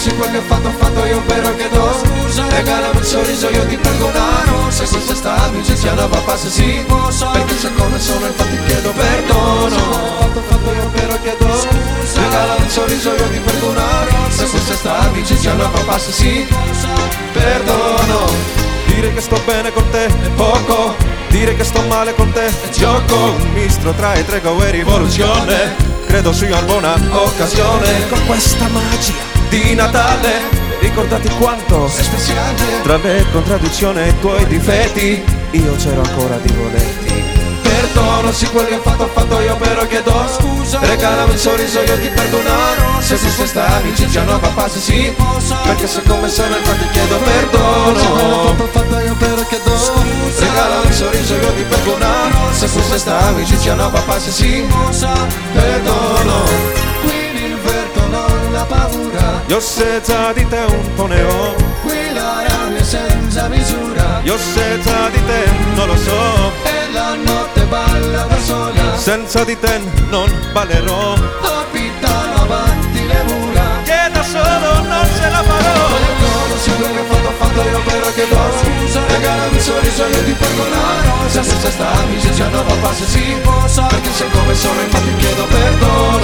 sì quel che fatto fatto io però chiedo scusa Regalami un sorriso io ti perdono Se questa sta amicizia non va passa sì. Perché se come sono infatti chiedo perdono. Fatto fatto io però chiedo scusa. Regalami un sorriso io ti perdono Se questa sta amicizia non va passa sì. Perdono. Dire che sto bene con te è poco. Dire che sto male con te è gioco. Un mistro tra etrego e rivoluzione. Credo sia una buona occasione. Con questa magia di Natale. Ricordati quanto È speciale. Tra le contraddizioni e i tuoi difetti Io c'ero ancora di volerti. Perdono, sì quel che ho fatto ho fatto io però chiedo scusa. Regalami un sorriso io ti perdono Se su questa amicizia non va passo sì. Perché se come sono infatti chiedo perdono. Fatto fatto io però chiedo scusa. Regalami un sorriso io ti perdono Se su questa amicizia va passo sì. Perdono po' ne ho. Qui la rabbia senza misura. Io senza di te non lo so. E la notte balla da sola. Senza di te non ballerò. Abitano avanti le mura. Che da solo non ce la farò. Perdono se quello che fatto fatto io però chiedo scusa. Regalami un sorriso io ti perdono Se senza sta amicizia non va passo si posa Perché se come sono infatti chiedo perdono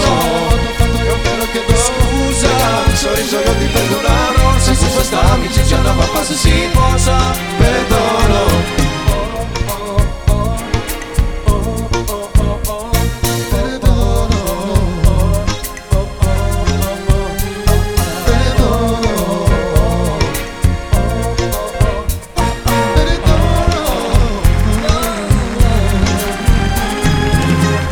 Σα είπα, σαν